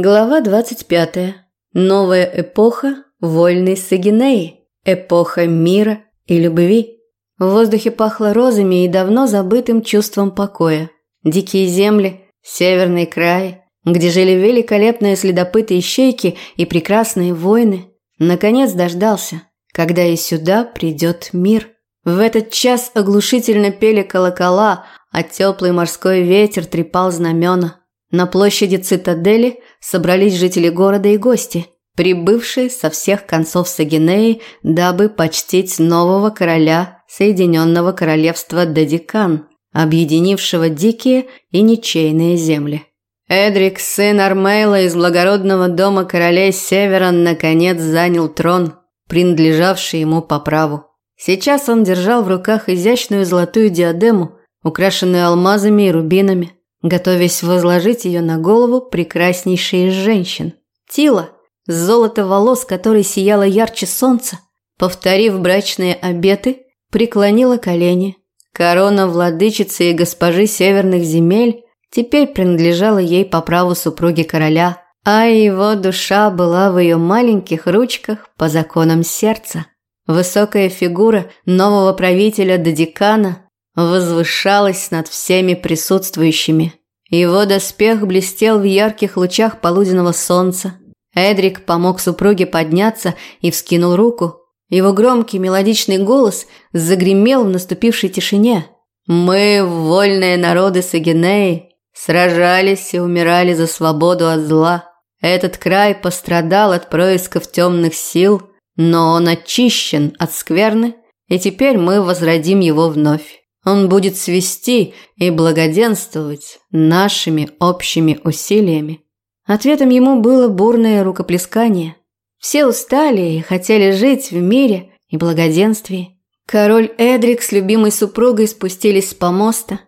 Глава 25. Новая эпоха вольной Сагинеи. Эпоха мира и любви. В воздухе пахло розами и давно забытым чувством покоя. Дикие земли, северный край, где жили великолепные следопыты ищейки и прекрасные воины, наконец дождался, когда и сюда придет мир. В этот час оглушительно пели колокола, а теплый морской ветер трепал знамена. На площади цитадели собрались жители города и гости, прибывшие со всех концов Сагинеи, дабы почтить нового короля Соединенного Королевства Дадикан, объединившего дикие и ничейные земли. Эдрик, сын Армейла из благородного дома королей Севера, наконец занял трон, принадлежавший ему по праву. Сейчас он держал в руках изящную золотую диадему, украшенную алмазами и рубинами готовясь возложить ее на голову прекраснейшей из женщин. Тила, золото волос которой сияло ярче солнца, повторив брачные обеты, преклонила колени. Корона владычицы и госпожи северных земель теперь принадлежала ей по праву супруги короля, а его душа была в ее маленьких ручках по законам сердца. Высокая фигура нового правителя Дадикана возвышалась над всеми присутствующими. Его доспех блестел в ярких лучах полуденного солнца. Эдрик помог супруге подняться и вскинул руку. Его громкий мелодичный голос загремел в наступившей тишине. «Мы, вольные народы Сагинеи, сражались и умирали за свободу от зла. Этот край пострадал от происков темных сил, но он очищен от скверны, и теперь мы возродим его вновь. Он будет свести и благоденствовать нашими общими усилиями. Ответом ему было бурное рукоплескание. Все устали и хотели жить в мире и благоденствии. Король Эдрик с любимой супругой спустились с помоста.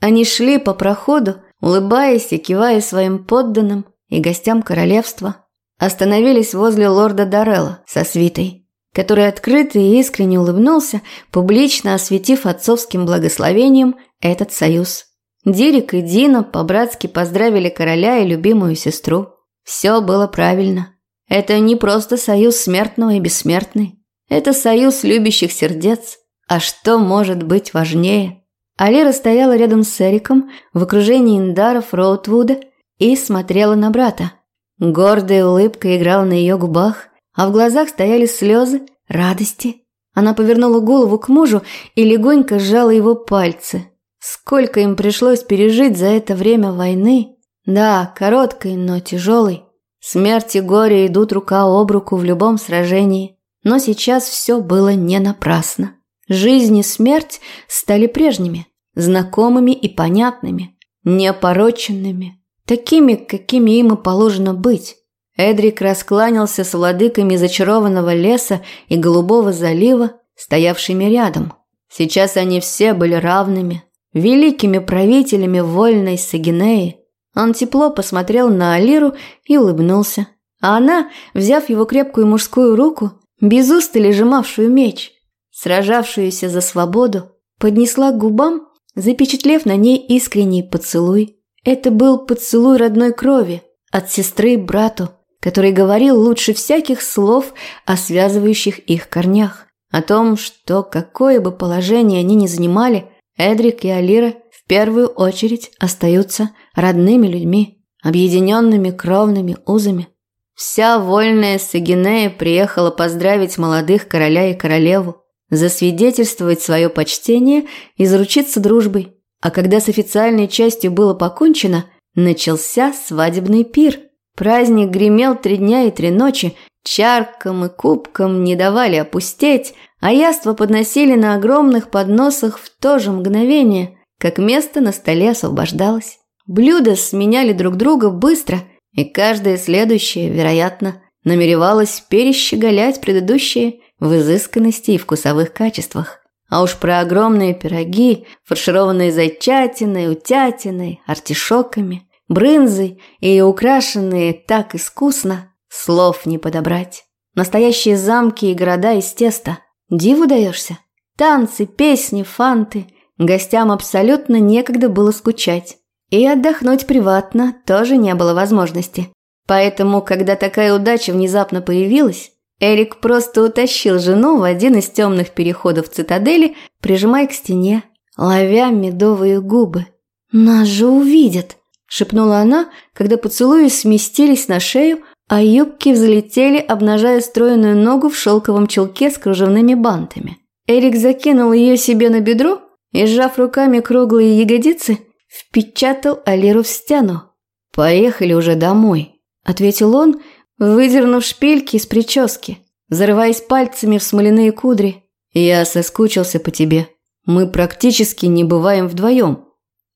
Они шли по проходу, улыбаясь и кивая своим подданным и гостям королевства. Остановились возле лорда Дарелла со свитой который открыто и искренне улыбнулся, публично осветив отцовским благословением этот союз. Дирик и Дина по-братски поздравили короля и любимую сестру. Все было правильно. Это не просто союз смертного и бессмертный. Это союз любящих сердец. А что может быть важнее? Алира стояла рядом с Эриком в окружении индаров Роутвуда и смотрела на брата. Гордая улыбка играла на ее губах – а в глазах стояли слезы радости. Она повернула голову к мужу и легонько сжала его пальцы. Сколько им пришлось пережить за это время войны. Да, короткой, но тяжелой. Смерть и горе идут рука об руку в любом сражении. Но сейчас все было не напрасно. Жизнь и смерть стали прежними, знакомыми и понятными, неопороченными, такими, какими им и положено быть. Эдрик раскланялся с владыками зачарованного леса и голубого залива, стоявшими рядом. Сейчас они все были равными, великими правителями вольной Сагинеи. Он тепло посмотрел на Алиру и улыбнулся. А она, взяв его крепкую мужскую руку, без устали сжимавшую меч, сражавшуюся за свободу, поднесла к губам, запечатлев на ней искренний поцелуй. Это был поцелуй родной крови, от сестры брату, который говорил лучше всяких слов о связывающих их корнях. О том, что какое бы положение они ни занимали, Эдрик и Алира в первую очередь остаются родными людьми, объединенными кровными узами. Вся вольная Сагинея приехала поздравить молодых короля и королеву, засвидетельствовать свое почтение и заручиться дружбой. А когда с официальной частью было покончено, начался свадебный пир – Праздник гремел три дня и три ночи, чаркам и кубкам не давали опустеть, а яства подносили на огромных подносах в то же мгновение, как место на столе освобождалось. Блюда сменяли друг друга быстро, и каждое следующее, вероятно, намеревалось перещеголять предыдущее в изысканности и вкусовых качествах. А уж про огромные пироги, фаршированные зайчатиной, утятиной, артишоками, брынзой и украшенные так искусно, слов не подобрать. Настоящие замки и города из теста. Диву даешься? Танцы, песни, фанты. Гостям абсолютно некогда было скучать. И отдохнуть приватно тоже не было возможности. Поэтому, когда такая удача внезапно появилась, Эрик просто утащил жену в один из темных переходов цитадели, прижимая к стене, ловя медовые губы. «Нас же увидят!» – шепнула она, когда поцелуи сместились на шею, а юбки взлетели, обнажая стройную ногу в шелковом чулке с кружевными бантами. Эрик закинул ее себе на бедро и, сжав руками круглые ягодицы, впечатал Алиру в стену. «Поехали уже домой», – ответил он, выдернув шпильки из прически, зарываясь пальцами в смоляные кудри. «Я соскучился по тебе. Мы практически не бываем вдвоем».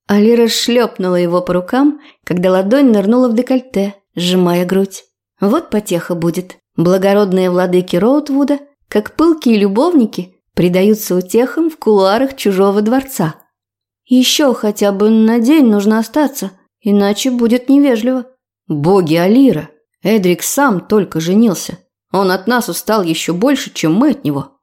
Алира шлепнула его по рукам, когда ладонь нырнула в декольте, сжимая грудь. Вот потеха будет. Благородные владыки Роутвуда, как пылкие любовники, предаются утехам в кулуарах чужого дворца. Еще хотя бы на день нужно остаться, иначе будет невежливо. Боги Алира, Эдрик сам только женился. Он от нас устал еще больше, чем мы от него.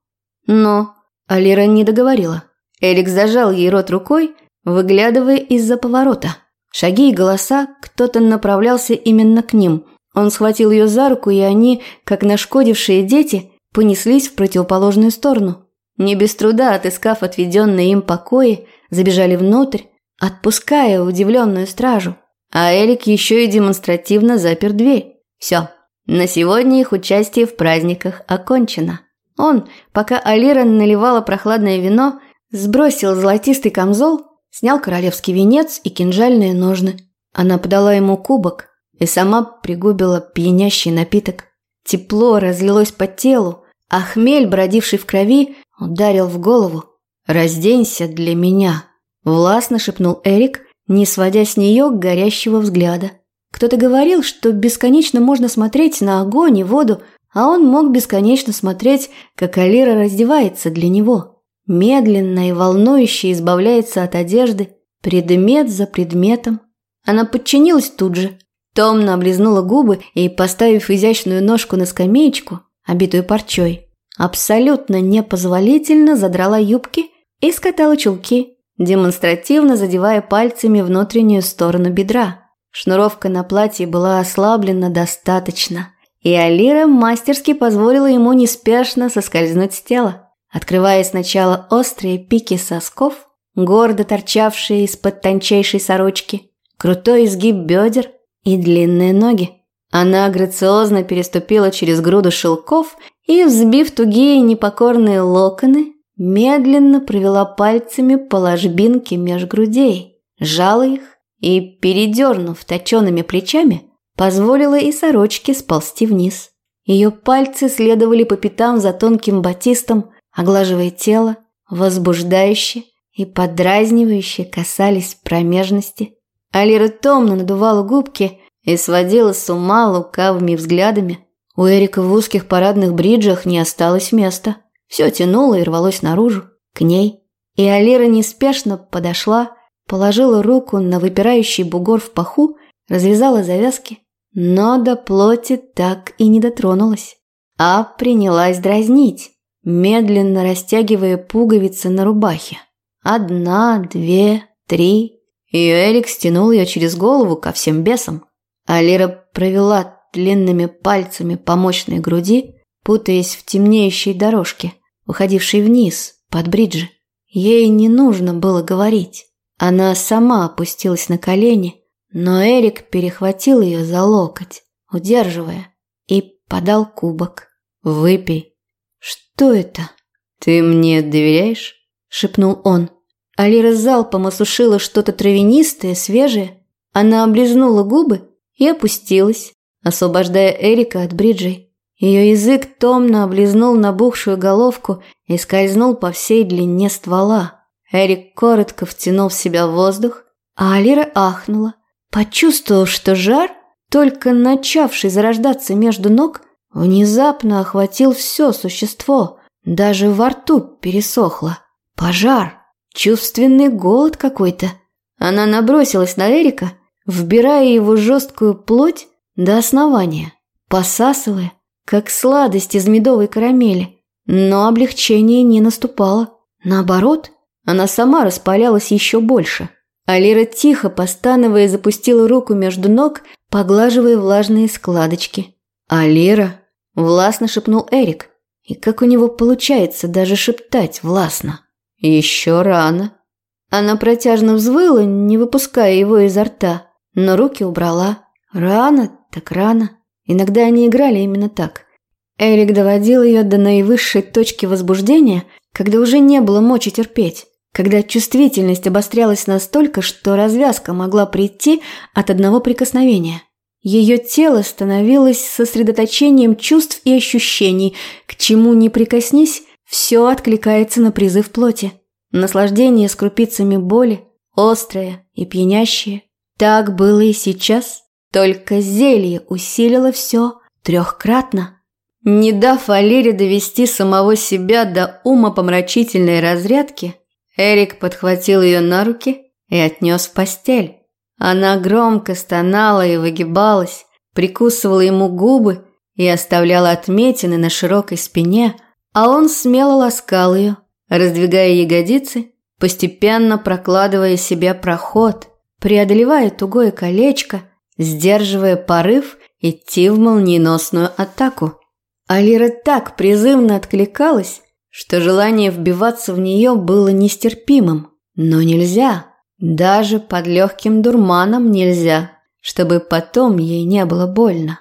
Но Алира не договорила. Эрик зажал ей рот рукой, выглядывая из-за поворота. Шаги и голоса, кто-то направлялся именно к ним. Он схватил ее за руку, и они, как нашкодившие дети, понеслись в противоположную сторону. Не без труда отыскав отведенные им покои, забежали внутрь, отпуская удивленную стражу. А Эрик еще и демонстративно запер дверь. Все, на сегодня их участие в праздниках окончено. Он, пока Алира наливала прохладное вино, сбросил золотистый камзол, снял королевский венец и кинжальные ножны. Она подала ему кубок и сама пригубила пьянящий напиток. Тепло разлилось по телу, а хмель, бродивший в крови, ударил в голову. «Разденься для меня», – властно шепнул Эрик, не сводя с нее горящего взгляда. Кто-то говорил, что бесконечно можно смотреть на огонь и воду, а он мог бесконечно смотреть, как Алира раздевается для него. Медленно и волнующе избавляется от одежды, предмет за предметом. Она подчинилась тут же, томно облизнула губы и, поставив изящную ножку на скамеечку, обитую парчой, абсолютно непозволительно задрала юбки и скатала чулки, демонстративно задевая пальцами внутреннюю сторону бедра. Шнуровка на платье была ослаблена достаточно, и Алира мастерски позволила ему неспешно соскользнуть с тела, открывая сначала острые пики сосков, гордо торчавшие из-под тончайшей сорочки, крутой изгиб бедер и длинные ноги. Она грациозно переступила через груду шелков и, взбив тугие непокорные локоны, медленно провела пальцами по ложбинке меж грудей, сжала их и, передернув точеными плечами, позволила и сорочке сползти вниз. Ее пальцы следовали по пятам за тонким батистом, оглаживая тело, возбуждающе и подразнивающе касались промежности. Алира томно надувала губки и сводила с ума лукавыми взглядами. У Эрика в узких парадных бриджах не осталось места. Все тянуло и рвалось наружу, к ней. И Алира неспешно подошла, Положила руку на выпирающий бугор в паху, развязала завязки, но до плоти так и не дотронулась. А принялась дразнить, медленно растягивая пуговицы на рубахе. Одна, две, три. И Эрик стянул ее через голову ко всем бесам. А Лира провела длинными пальцами по мощной груди, путаясь в темнеющей дорожке, уходившей вниз, под бриджи. Ей не нужно было говорить. Она сама опустилась на колени, но Эрик перехватил ее за локоть, удерживая, и подал кубок. «Выпей». «Что это?» «Ты мне доверяешь?» – шепнул он. Алира залпом осушила что-то травянистое, свежее. Она облизнула губы и опустилась, освобождая Эрика от бриджей. Ее язык томно облизнул набухшую головку и скользнул по всей длине ствола. Эрик коротко втянул в себя воздух, а Алира ахнула, почувствовав, что жар, только начавший зарождаться между ног, внезапно охватил все существо, даже во рту пересохло. Пожар, чувственный голод какой-то. Она набросилась на Эрика, вбирая его жесткую плоть до основания, посасывая, как сладость из медовой карамели. Но облегчение не наступало. Наоборот, она сама распалялась еще больше. Алира тихо, постановая, запустила руку между ног, поглаживая влажные складочки. «Алира!» – властно шепнул Эрик. И как у него получается даже шептать властно? «Еще рано!» Она протяжно взвыла, не выпуская его изо рта, но руки убрала. Рано, так рано. Иногда они играли именно так. Эрик доводил ее до наивысшей точки возбуждения, когда уже не было мочи терпеть, когда чувствительность обострялась настолько, что развязка могла прийти от одного прикосновения. Ее тело становилось сосредоточением чувств и ощущений, к чему ни прикоснись, все откликается на призыв плоти. Наслаждение с крупицами боли, острое и пьянящее. Так было и сейчас, только зелье усилило все трехкратно. Не дав Алире довести самого себя до ума помрачительной разрядки, Эрик подхватил ее на руки и отнес в постель. Она громко стонала и выгибалась, прикусывала ему губы и оставляла отметины на широкой спине, а он смело ласкал ее, раздвигая ягодицы, постепенно прокладывая себе проход, преодолевая тугое колечко, сдерживая порыв идти в молниеносную атаку. Алира так призывно откликалась, что желание вбиваться в нее было нестерпимым. Но нельзя, даже под легким дурманом нельзя, чтобы потом ей не было больно.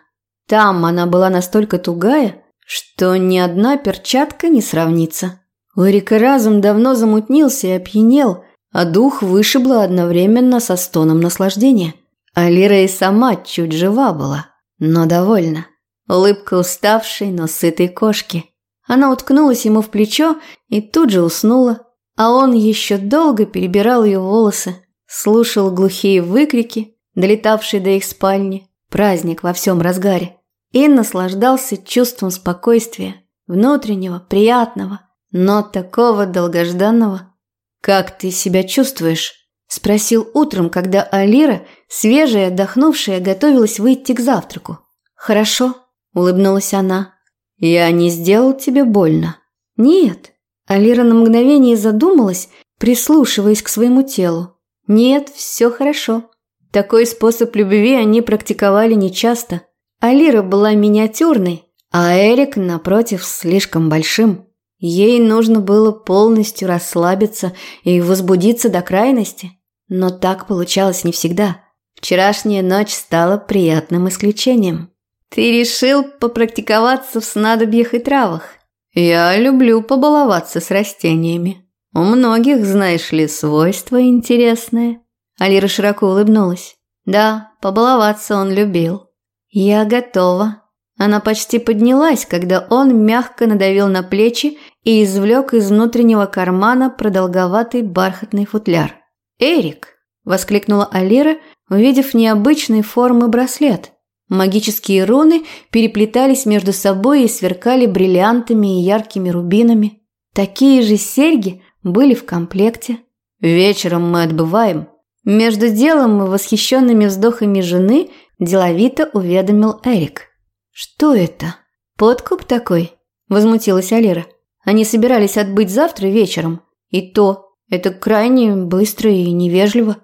Там она была настолько тугая, что ни одна перчатка не сравнится. У Эрика разум давно замутнился и опьянел, а дух вышибло одновременно со стоном наслаждения. Алира и сама чуть жива была, но довольна. Улыбка уставшей, но сытой кошки. Она уткнулась ему в плечо и тут же уснула, а он еще долго перебирал ее волосы, слушал глухие выкрики, долетавшие до их спальни, праздник во всем разгаре, и наслаждался чувством спокойствия, внутреннего, приятного, но такого долгожданного. «Как ты себя чувствуешь?» – спросил утром, когда Алира, свежая, отдохнувшая, готовилась выйти к завтраку. «Хорошо», улыбнулась она. Я не сделал тебе больно. Нет. Алира на мгновение задумалась, прислушиваясь к своему телу. Нет, все хорошо. Такой способ любви они практиковали нечасто. Алира была миниатюрной, а Эрик, напротив, слишком большим. Ей нужно было полностью расслабиться и возбудиться до крайности. Но так получалось не всегда. Вчерашняя ночь стала приятным исключением. Ты решил попрактиковаться в снадобьях и травах? Я люблю побаловаться с растениями. У многих, знаешь ли, свойства интересные. Алира широко улыбнулась. Да, побаловаться он любил. Я готова. Она почти поднялась, когда он мягко надавил на плечи и извлек из внутреннего кармана продолговатый бархатный футляр. «Эрик!» – воскликнула Алира, увидев необычной формы браслет. Магические руны переплетались между собой и сверкали бриллиантами и яркими рубинами. Такие же серьги были в комплекте. Вечером мы отбываем. Между делом и восхищенными вздохами жены деловито уведомил Эрик. «Что это? Подкуп такой?» – возмутилась Алира. «Они собирались отбыть завтра вечером. И то, это крайне быстро и невежливо».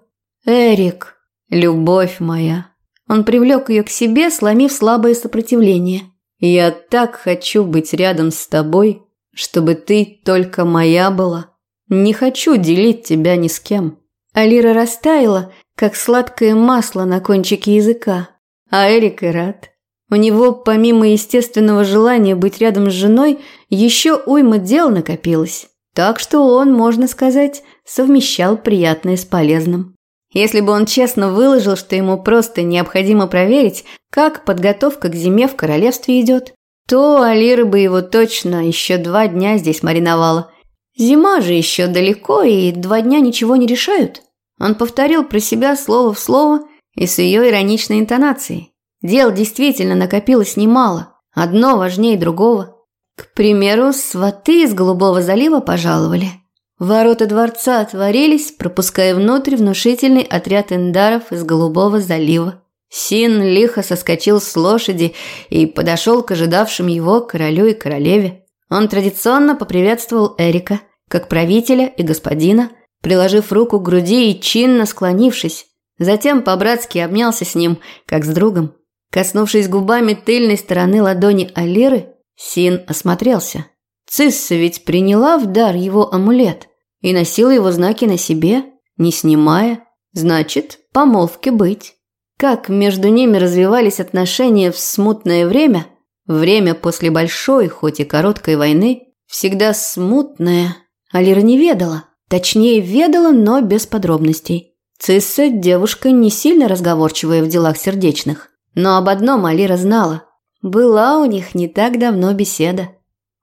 «Эрик, любовь моя!» Он привлек ее к себе, сломив слабое сопротивление. «Я так хочу быть рядом с тобой, чтобы ты только моя была. Не хочу делить тебя ни с кем». Алира растаяла, как сладкое масло на кончике языка. А Эрик и рад. У него, помимо естественного желания быть рядом с женой, еще уйма дел накопилось. Так что он, можно сказать, совмещал приятное с полезным. Если бы он честно выложил, что ему просто необходимо проверить, как подготовка к зиме в королевстве идет, то Алира бы его точно еще два дня здесь мариновала. Зима же еще далеко, и два дня ничего не решают. Он повторил про себя слово в слово и с ее ироничной интонацией. Дел действительно накопилось немало, одно важнее другого. К примеру, сваты из Голубого залива пожаловали. Ворота дворца отворились, пропуская внутрь внушительный отряд эндаров из Голубого залива. Син лихо соскочил с лошади и подошел к ожидавшим его королю и королеве. Он традиционно поприветствовал Эрика, как правителя и господина, приложив руку к груди и чинно склонившись. Затем по-братски обнялся с ним, как с другом. Коснувшись губами тыльной стороны ладони Алиры, Син осмотрелся. Цисса ведь приняла в дар его амулет и носила его знаки на себе, не снимая. Значит, помолвке быть. Как между ними развивались отношения в смутное время, время после большой, хоть и короткой войны, всегда смутное, Алира не ведала. Точнее, ведала, но без подробностей. Цисса – девушка не сильно разговорчивая в делах сердечных. Но об одном Алира знала. Была у них не так давно беседа.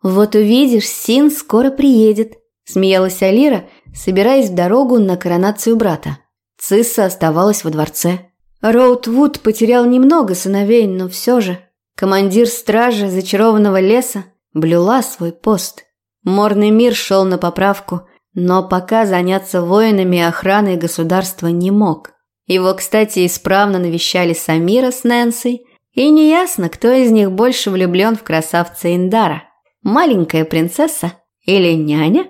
«Вот увидишь, Син скоро приедет», – смеялась Алира, собираясь в дорогу на коронацию брата. Цисса оставалась во дворце. Роудвуд потерял немного сыновей, но все же. Командир стражи зачарованного леса блюла свой пост. Морный мир шел на поправку, но пока заняться воинами и охраной государства не мог. Его, кстати, исправно навещали Самира с Нэнсой, и неясно, кто из них больше влюблен в красавца Индара. Маленькая принцесса или няня?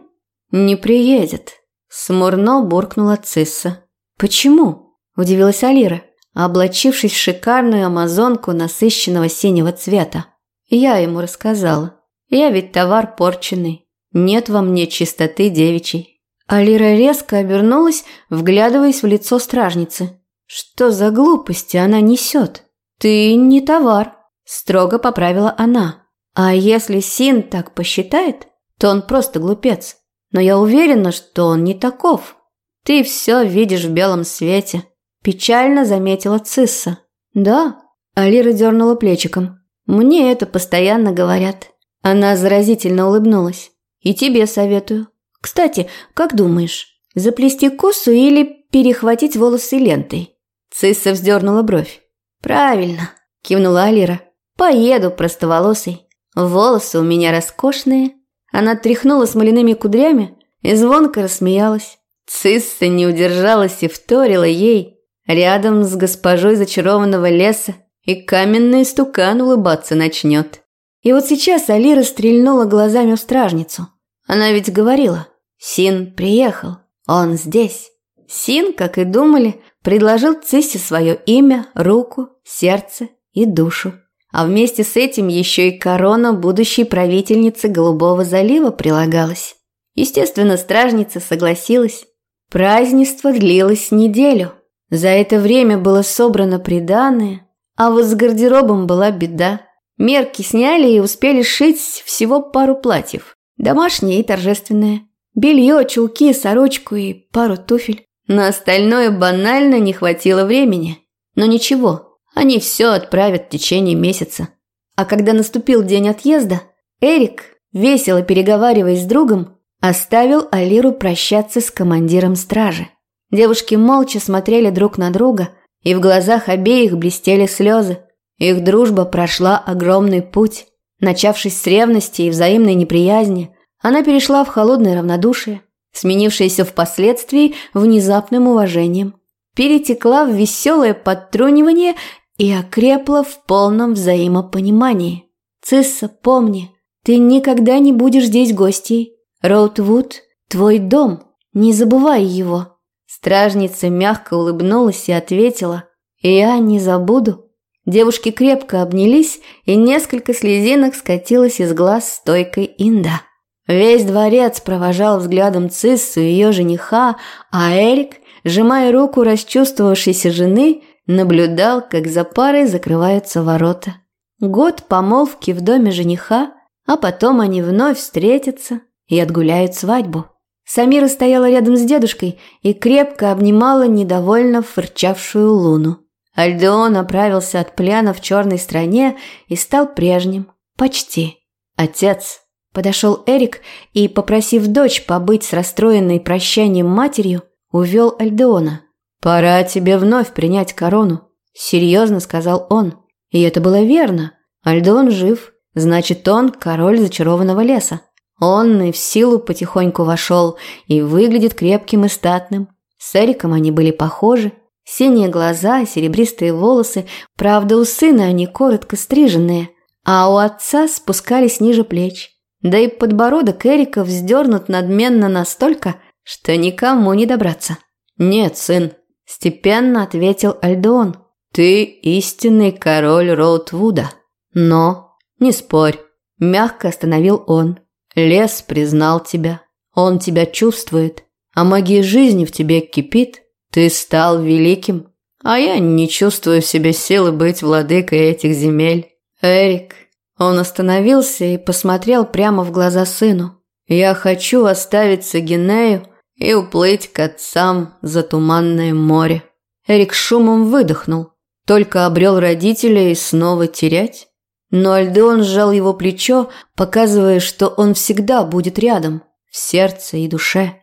Не приедет. Смурно буркнула Цисса. «Почему?» – удивилась Алира, облачившись в шикарную амазонку насыщенного синего цвета. Я ему рассказала. Я ведь товар порченый. Нет во мне чистоты девичьей. Алира резко обернулась, вглядываясь в лицо стражницы. Что за глупости она несет? Ты не товар, строго поправила она. А если Син так посчитает, то он просто глупец. Но я уверена, что он не таков. Ты все видишь в белом свете. Печально заметила Цисса. Да, Алира дернула плечиком. Мне это постоянно говорят. Она заразительно улыбнулась. И тебе советую. Кстати, как думаешь, заплести косу или перехватить волосы лентой? Цисса вздернула бровь. Правильно, кивнула Алира. Поеду простоволосой. Волосы у меня роскошные. Она тряхнула смоляными кудрями и звонко рассмеялась. Цисса не удержалась и вторила ей. Рядом с госпожой зачарованного леса и каменный стукан улыбаться начнет. И вот сейчас Алира стрельнула глазами в стражницу. Она ведь говорила, Син приехал, он здесь. Син, как и думали, предложил Циссе свое имя, руку, сердце и душу. А вместе с этим еще и корона будущей правительницы Голубого залива прилагалась. Естественно, стражница согласилась. Празднество длилось неделю. За это время было собрано приданое, а вот с гардеробом была беда. Мерки сняли и успели шить всего пару платьев. Домашнее и торжественное. Белье, чулки, сорочку и пару туфель. На остальное банально не хватило времени. Но ничего, они все отправят в течение месяца. А когда наступил день отъезда, Эрик, весело переговариваясь с другом, оставил Алиру прощаться с командиром стражи. Девушки молча смотрели друг на друга, и в глазах обеих блестели слезы. Их дружба прошла огромный путь. Начавшись с ревности и взаимной неприязни, она перешла в холодное равнодушие, сменившееся впоследствии внезапным уважением, перетекла в веселое подтрунивание и окрепла в полном взаимопонимании. «Цисса, помни, ты никогда не будешь здесь гостьей. Роудвуд – твой дом, не забывай его». Стражница мягко улыбнулась и ответила «Я не забуду». Девушки крепко обнялись, и несколько слезинок скатилось из глаз стойкой Инда. Весь дворец провожал взглядом Циссу и ее жениха, а Эрик, сжимая руку расчувствовавшейся жены, наблюдал, как за парой закрываются ворота. Год помолвки в доме жениха, а потом они вновь встретятся и отгуляют свадьбу. Самира стояла рядом с дедушкой и крепко обнимала недовольно фырчавшую луну. Альдеон оправился от пляна в черной стране и стал прежним. Почти. Отец. Подошел Эрик и, попросив дочь побыть с расстроенной прощанием матерью, увел Альдеона. «Пора тебе вновь принять корону», – серьезно сказал он. И это было верно. Альдеон жив, значит, он король зачарованного леса. Он и в силу потихоньку вошел и выглядит крепким и статным. С Эриком они были похожи. Синие глаза, серебристые волосы, правда, у сына они коротко стриженные, а у отца спускались ниже плеч. Да и подбородок Эрика вздернут надменно настолько, что никому не добраться. «Нет, сын», – степенно ответил Альдон. «Ты истинный король Роутвуда. Но, не спорь, мягко остановил он. Лес признал тебя. Он тебя чувствует. А магия жизни в тебе кипит. Ты стал великим. А я не чувствую в себе силы быть владыкой этих земель. Эрик». Он остановился и посмотрел прямо в глаза сыну. «Я хочу оставить Сагинею и уплыть к отцам за туманное море». Эрик шумом выдохнул. Только обрел родителей снова терять? Но Альдеон сжал его плечо, показывая, что он всегда будет рядом, в сердце и душе.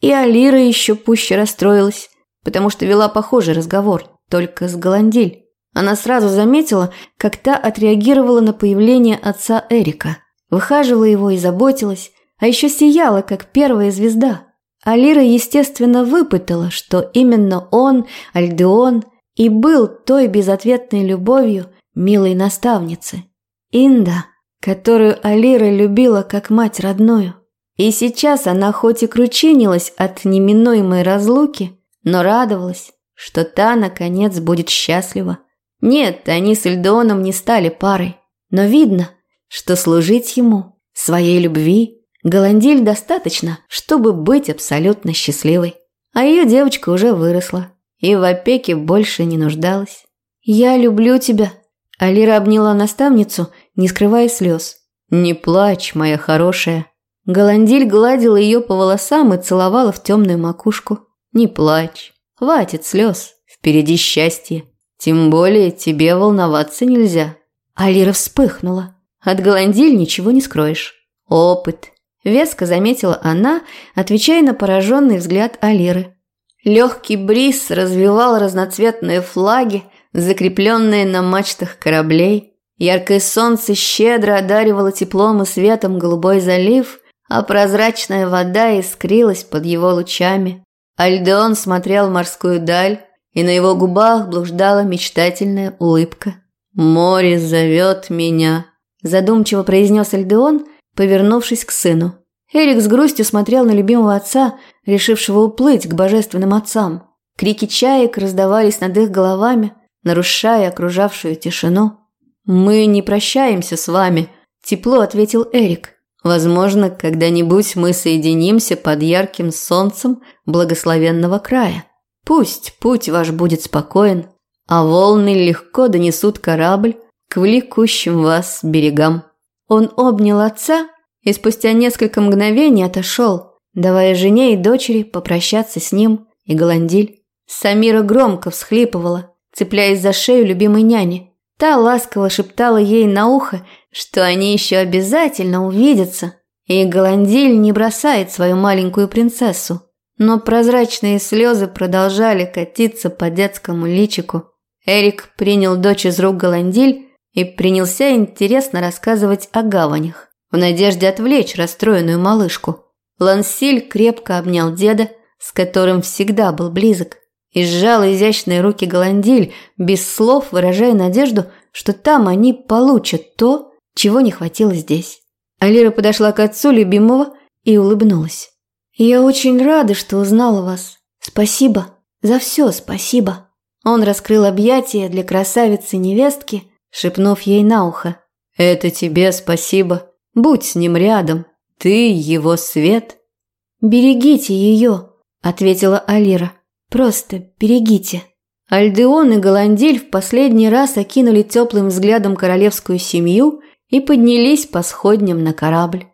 И Алира еще пуще расстроилась, потому что вела похожий разговор, только с Голандиль. Она сразу заметила, как та отреагировала на появление отца Эрика. Выхаживала его и заботилась, а еще сияла, как первая звезда. Алира, естественно, выпытала, что именно он, Альдеон, и был той безответной любовью милой наставницы. Инда, которую Алира любила как мать родную. И сейчас она хоть и кручинилась от неминуемой разлуки, но радовалась, что та, наконец, будет счастлива. Нет, они с Эльдоном не стали парой, но видно, что служить ему, своей любви, Голандиль достаточно, чтобы быть абсолютно счастливой. А ее девочка уже выросла и в опеке больше не нуждалась. «Я люблю тебя», – Алира обняла наставницу, не скрывая слез. «Не плачь, моя хорошая». Голандиль гладила ее по волосам и целовала в темную макушку. «Не плачь, хватит слез, впереди счастье». Тем более тебе волноваться нельзя. Алира вспыхнула. От Голандиль ничего не скроешь. Опыт. Веско заметила она, отвечая на пораженный взгляд Алиры. Легкий бриз развивал разноцветные флаги, закрепленные на мачтах кораблей. Яркое солнце щедро одаривало теплом и светом голубой залив, а прозрачная вода искрилась под его лучами. Альдеон смотрел в морскую даль, и на его губах блуждала мечтательная улыбка. «Море зовет меня», – задумчиво произнес Альдеон, повернувшись к сыну. Эрик с грустью смотрел на любимого отца, решившего уплыть к божественным отцам. Крики чаек раздавались над их головами, нарушая окружавшую тишину. «Мы не прощаемся с вами», – тепло ответил Эрик. «Возможно, когда-нибудь мы соединимся под ярким солнцем благословенного края». Пусть путь ваш будет спокоен, а волны легко донесут корабль к влекущим вас берегам. Он обнял отца и спустя несколько мгновений отошел, давая жене и дочери попрощаться с ним и Голандиль. Самира громко всхлипывала, цепляясь за шею любимой няни. Та ласково шептала ей на ухо, что они еще обязательно увидятся, и Голандиль не бросает свою маленькую принцессу. Но прозрачные слезы продолжали катиться по детскому личику. Эрик принял дочь из рук Голандиль и принялся интересно рассказывать о гаванях, в надежде отвлечь расстроенную малышку. Лансиль крепко обнял деда, с которым всегда был близок, и сжал изящные руки Голандиль, без слов выражая надежду, что там они получат то, чего не хватило здесь. Алира подошла к отцу любимого и улыбнулась. «Я очень рада, что узнала вас. Спасибо. За все спасибо». Он раскрыл объятия для красавицы-невестки, шепнув ей на ухо. «Это тебе спасибо. Будь с ним рядом. Ты его свет». «Берегите ее», – ответила Алира. «Просто берегите». Альдеон и Голандиль в последний раз окинули теплым взглядом королевскую семью и поднялись по сходням на корабль.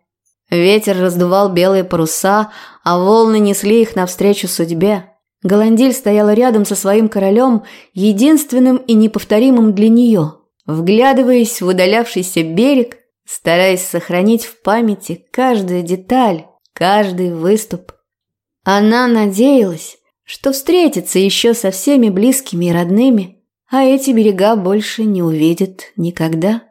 Ветер раздувал белые паруса, а волны несли их навстречу судьбе. Голандиль стояла рядом со своим королем, единственным и неповторимым для нее, вглядываясь в удалявшийся берег, стараясь сохранить в памяти каждую деталь, каждый выступ. Она надеялась, что встретится еще со всеми близкими и родными, а эти берега больше не увидит никогда.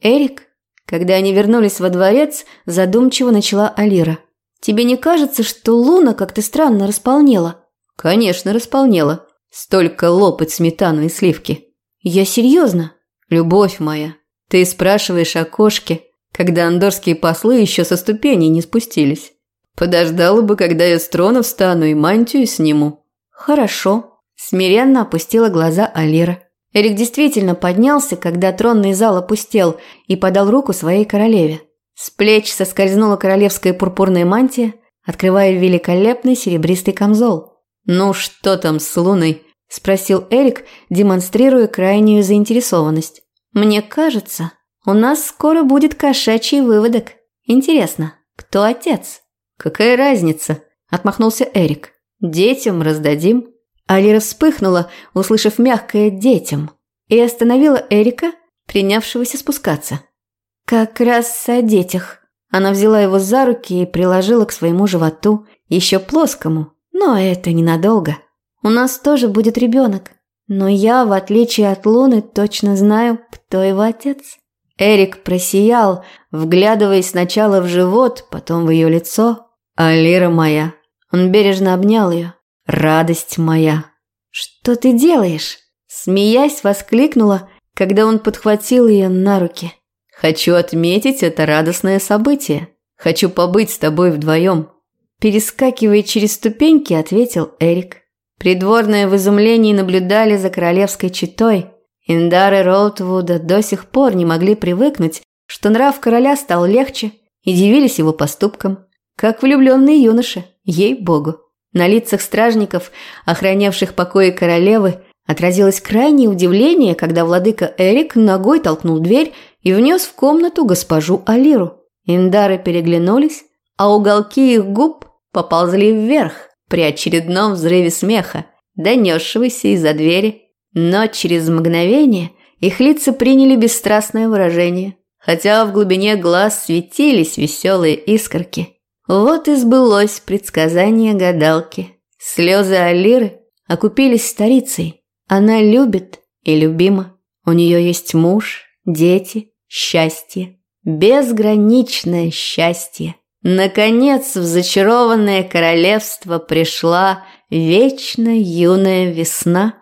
Эрик когда они вернулись во дворец, задумчиво начала Алира. «Тебе не кажется, что луна как-то странно располнела?» «Конечно, располнела. Столько лопать сметану и сливки». «Я серьезно?» «Любовь моя, ты спрашиваешь о кошке, когда андорские послы еще со ступеней не спустились. Подождала бы, когда я с трона встану и мантию сниму. Хорошо. Смиренно опустила глаза Алира. Эрик действительно поднялся, когда тронный зал опустел, и подал руку своей королеве. С плеч соскользнула королевская пурпурная мантия, открывая великолепный серебристый камзол. «Ну что там с луной?» – спросил Эрик, демонстрируя крайнюю заинтересованность. «Мне кажется, у нас скоро будет кошачий выводок. Интересно, кто отец?» «Какая разница?» – отмахнулся Эрик. «Детям раздадим». Алира вспыхнула, услышав мягкое «детям», и остановила Эрика, принявшегося спускаться. «Как раз о детях». Она взяла его за руки и приложила к своему животу, еще плоскому, но это ненадолго. «У нас тоже будет ребенок, но я, в отличие от Луны, точно знаю, кто его отец». Эрик просиял, вглядываясь сначала в живот, потом в ее лицо. «Алира моя». Он бережно обнял ее радость моя!» «Что ты делаешь?» Смеясь, воскликнула, когда он подхватил ее на руки. «Хочу отметить это радостное событие. Хочу побыть с тобой вдвоем». Перескакивая через ступеньки, ответил Эрик. Придворные в изумлении наблюдали за королевской четой. Индары Роутвуда до сих пор не могли привыкнуть, что нрав короля стал легче, и дивились его поступкам, как влюбленные юноши, ей-богу. На лицах стражников, охранявших покои королевы, отразилось крайнее удивление, когда владыка Эрик ногой толкнул дверь и внес в комнату госпожу Алиру. Индары переглянулись, а уголки их губ поползли вверх при очередном взрыве смеха, донесшегося из-за двери. Но через мгновение их лица приняли бесстрастное выражение, хотя в глубине глаз светились веселые искорки. Вот и сбылось предсказание гадалки. Слезы Алиры окупились старицей. Она любит и любима. У нее есть муж, дети, счастье. Безграничное счастье. Наконец в зачарованное королевство пришла вечно юная весна.